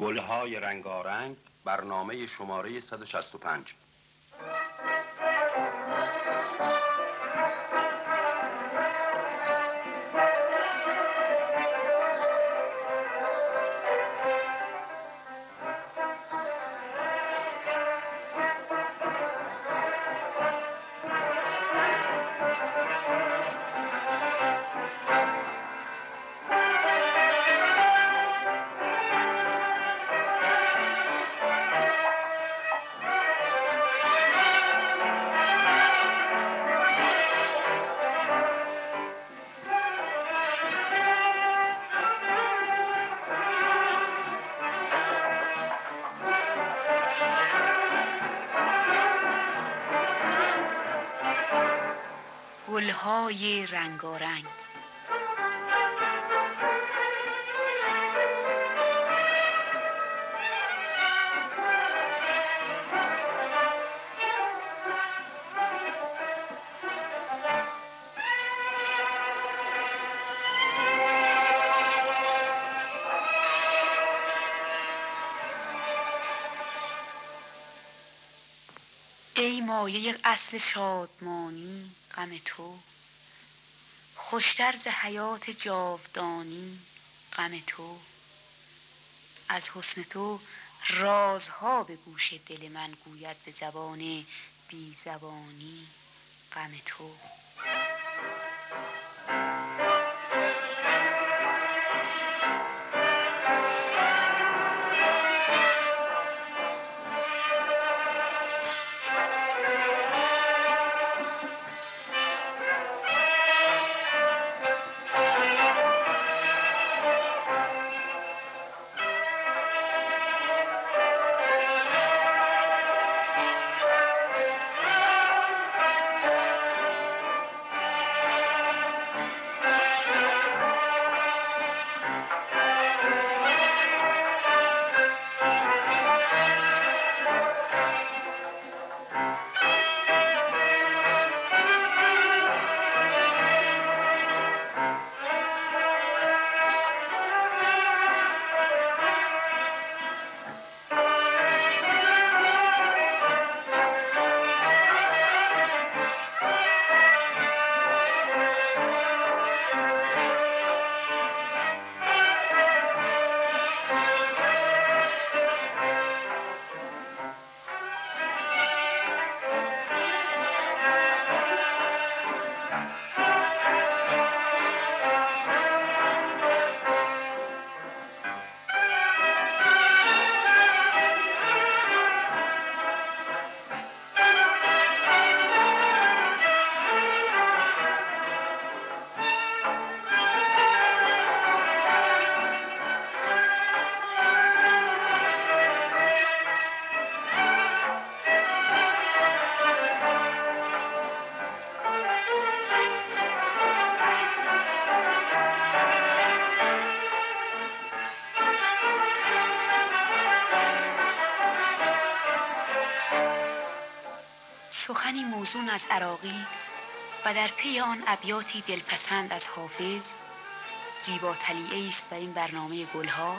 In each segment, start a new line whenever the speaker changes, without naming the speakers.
گلهای رنگارنگ برنامه شماره 165
گلهای رنگارنگ. ای مایه اصل شادمانی غم تو. خوشتر ز حیات جاودانی غم تو. از حسن تو رازها به گوش دل من گوید به زبان بی زبانی غم تو. عراقی و در پی آن ابیاتی دلپسند از حافظ زیبا تلیعه است بر این برنامه گلها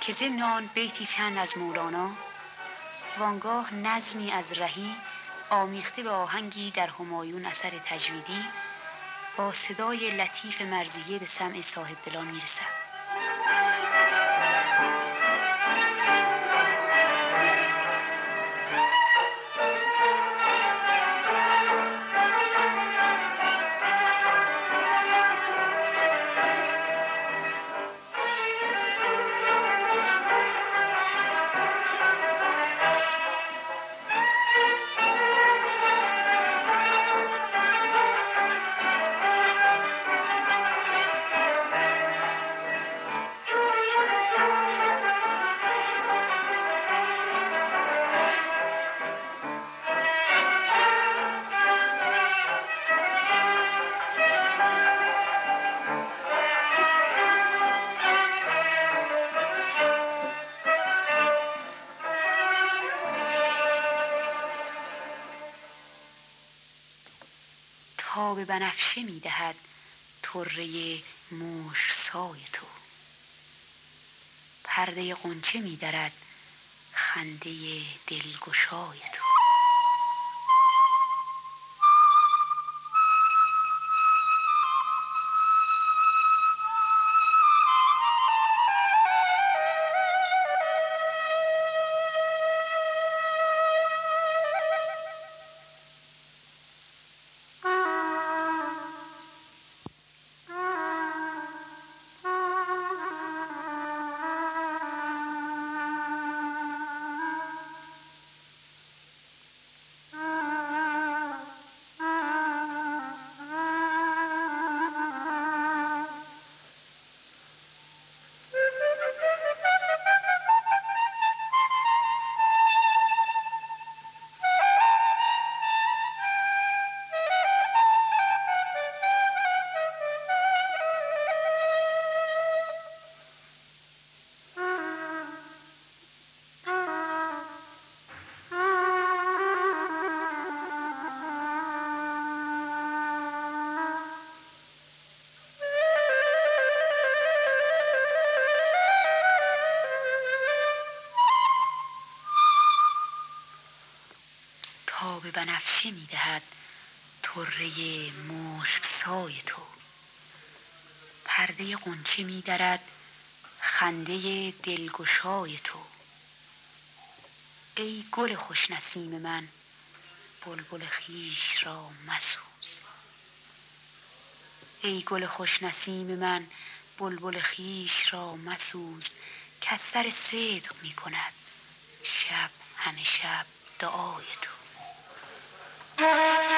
که ضمن آن بیتی چند از مولانا وانگاه نظمی از رهی آمیخته به آهنگی در همایون اثر تجویدی با صدای لطیف مرزیه به سمع صاحب دلان می‌رسد. تاب بنفشه می دهد طره مشک سای تو. پرده قنچه می درد خنده دلگشای تو. بنفشه می دهد طره مشک سای تو. پرده قنچه می درد خنده دلگشای تو. ای گل خوش نسیم من بلبل خیش را مسوز. ای گل خوش نسیم من بلبل خیش را مسوز. که سر صدق می کند شب همه شب دعای تو. Ah!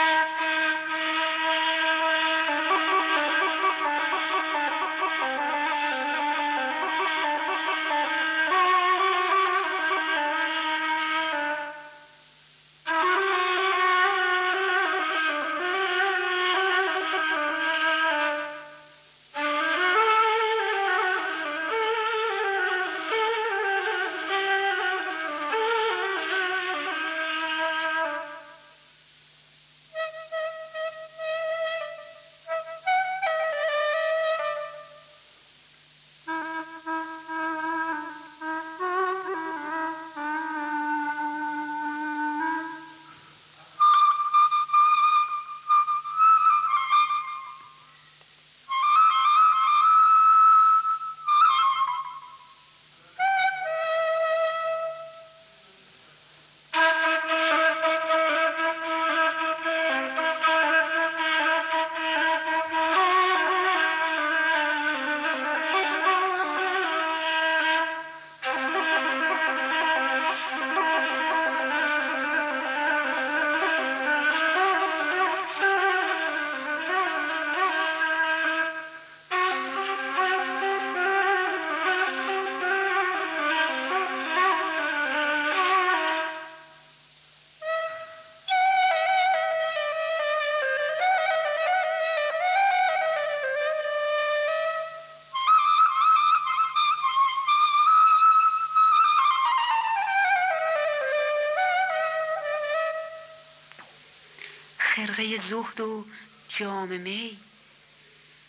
زهد و جام می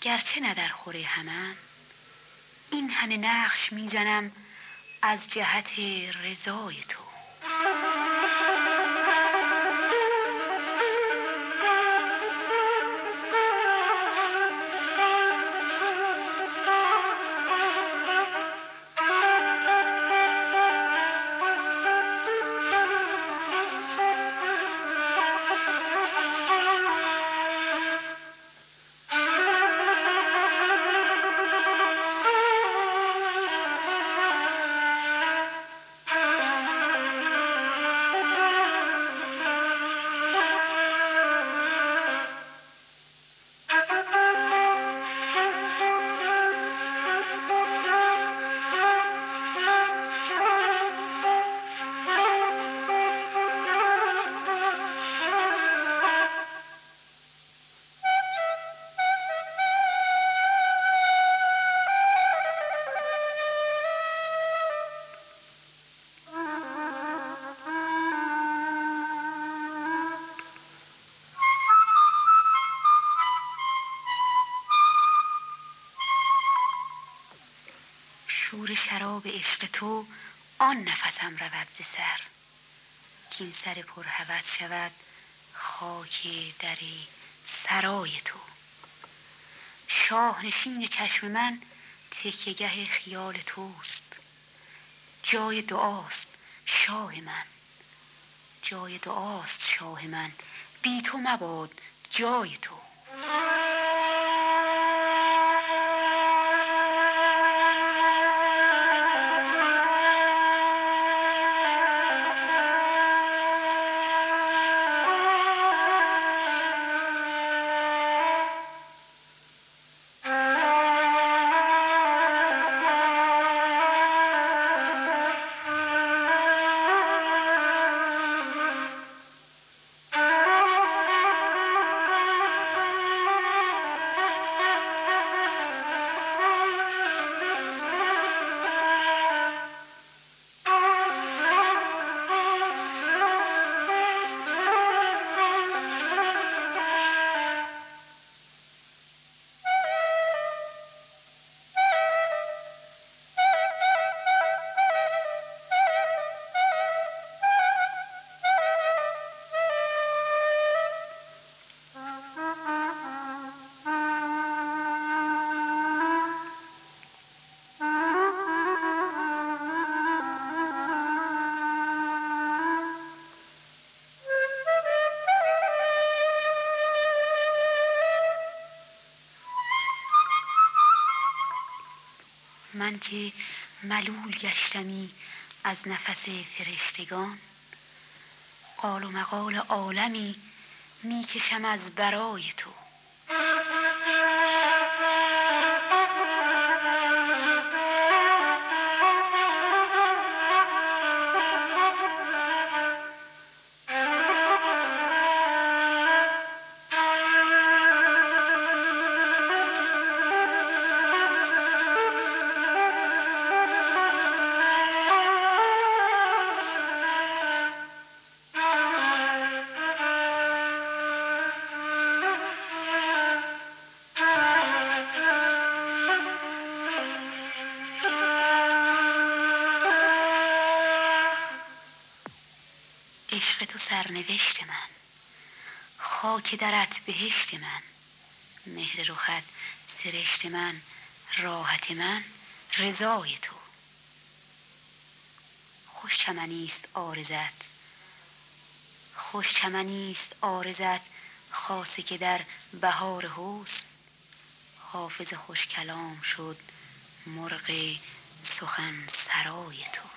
گرچه نه در خور همند این همه نقش می‌زنم از جهت رضای تو. شراب عشق تو آن نفسم رود ز سر. کین سر پرهوس شود خاک در سرای تو. شاه نشین چشم من تکیهگه خیال توست. جای دعاست شاه من. جای دعاست شاه من. بی تو مباد جای تو. من که ملول گشتمی از نفس فرشتگان. قال و مقال عالمی می‌کشم از برای تو. خاک درت بهشت من. مهر رخت سرشت من راحت من رضای تو. خوش چمنی است عارضت خوش چمنی است عارضت خاصه که در بهار حسن. حافظ خوش کلام شد مرغ سخن سرای تو.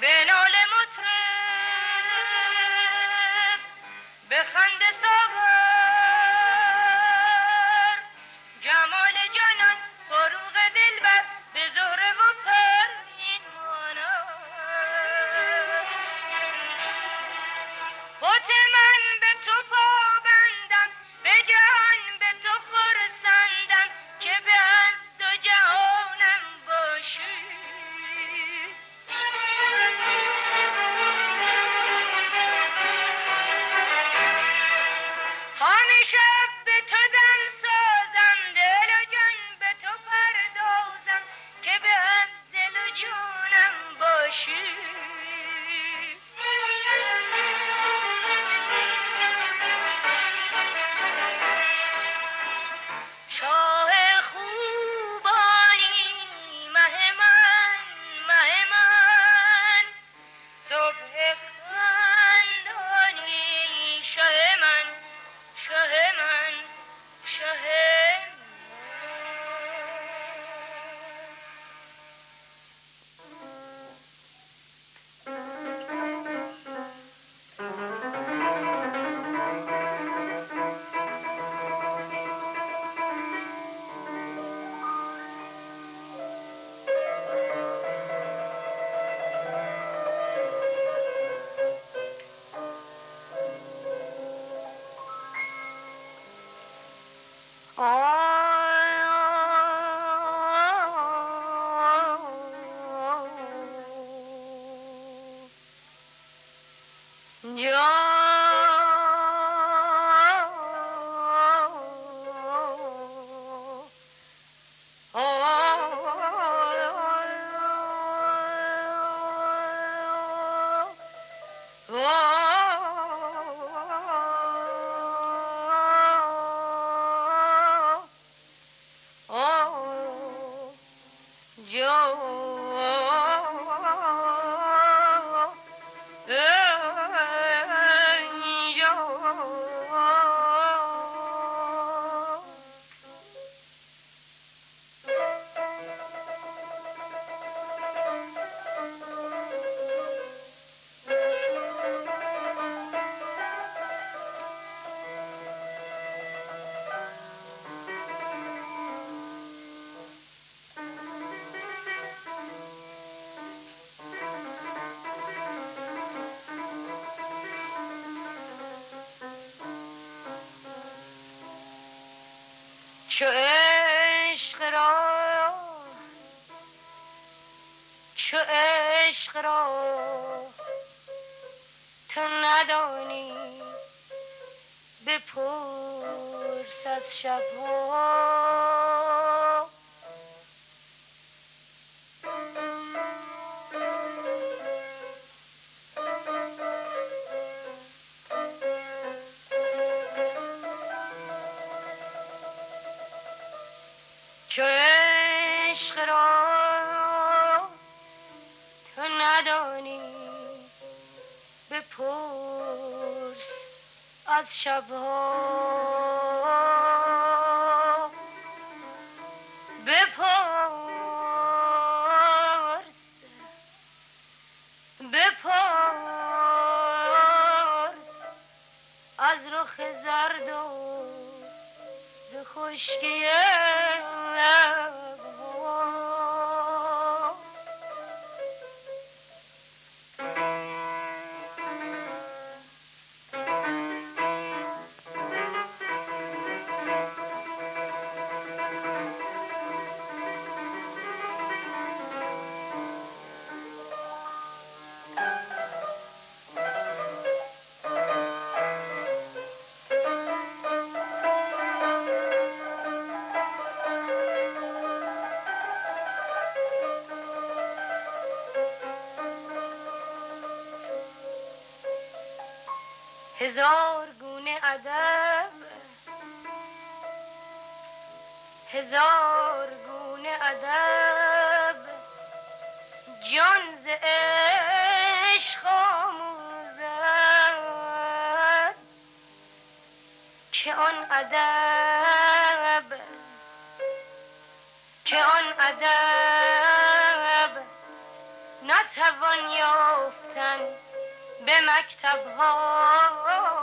ולא למותרם בחן از شبها. عشق را تو ندانی بپرس از شبها. که آن ادب نتوان یافتن به مکتب ها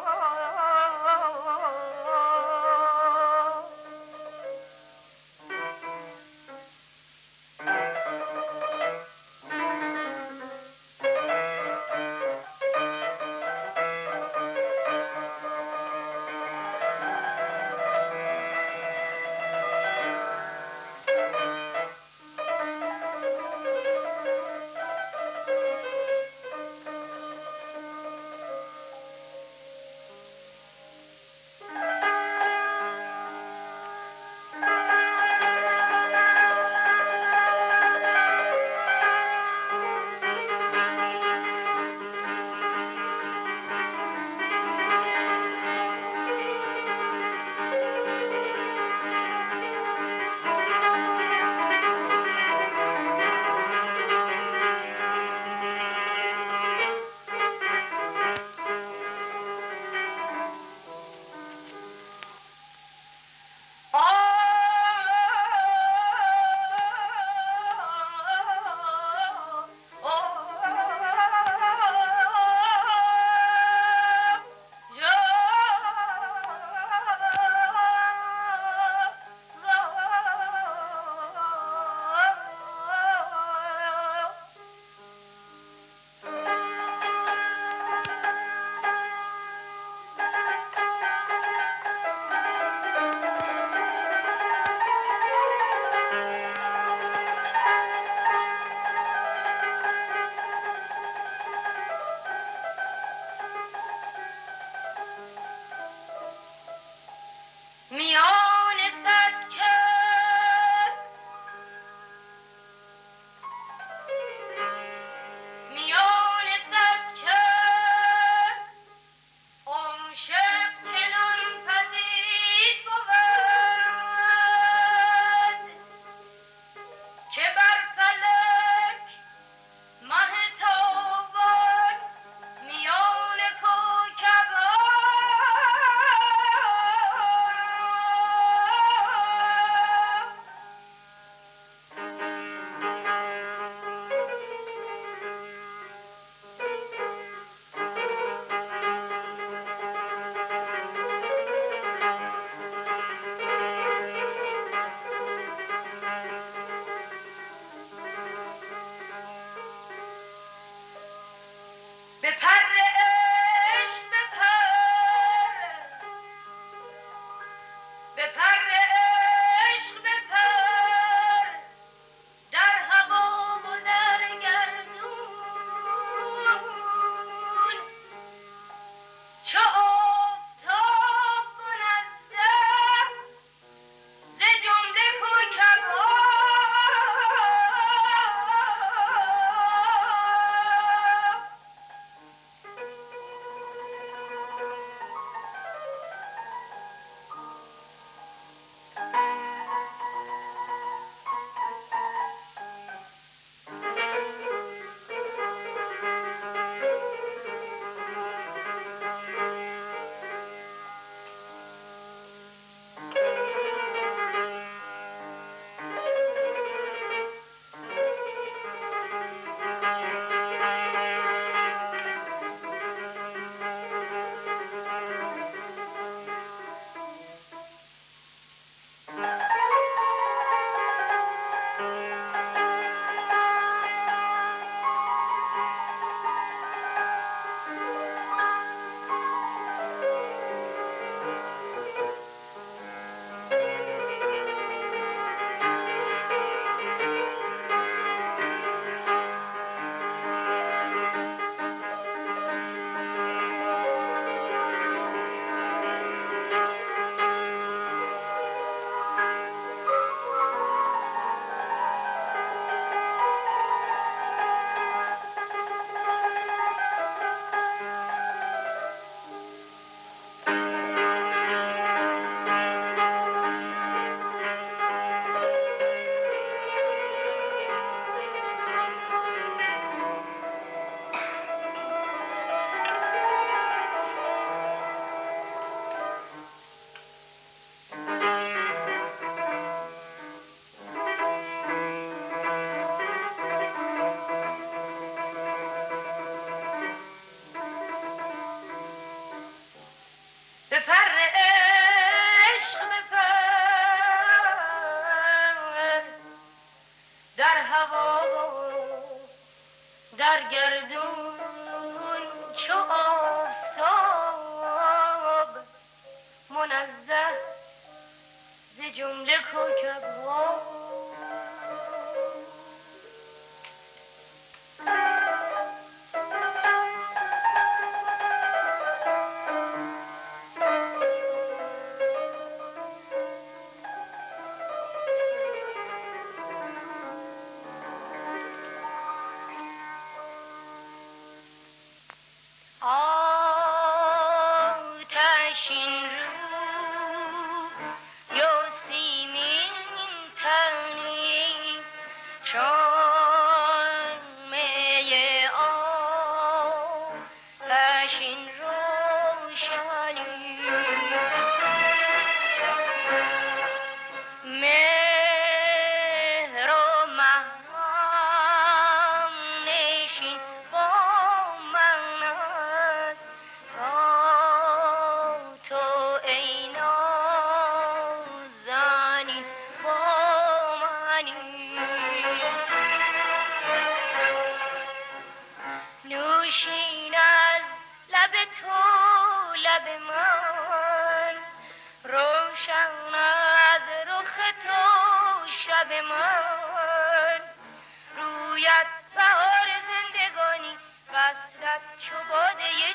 wishing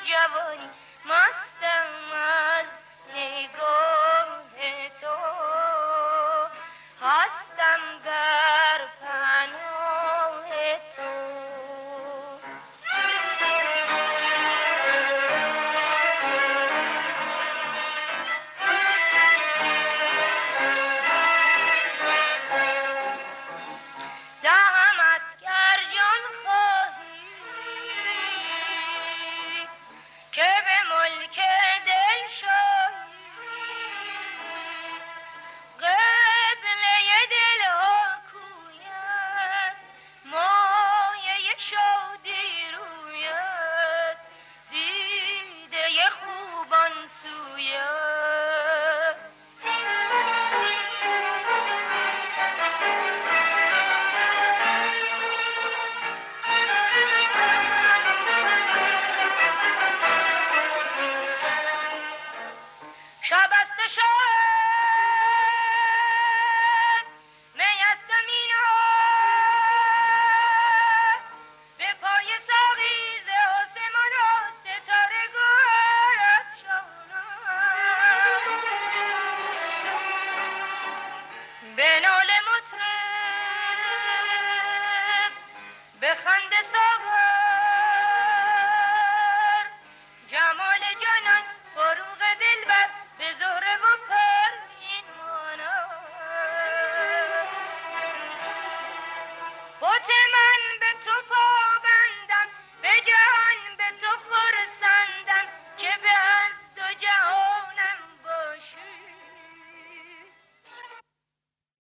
جوانی. مستم از نگاه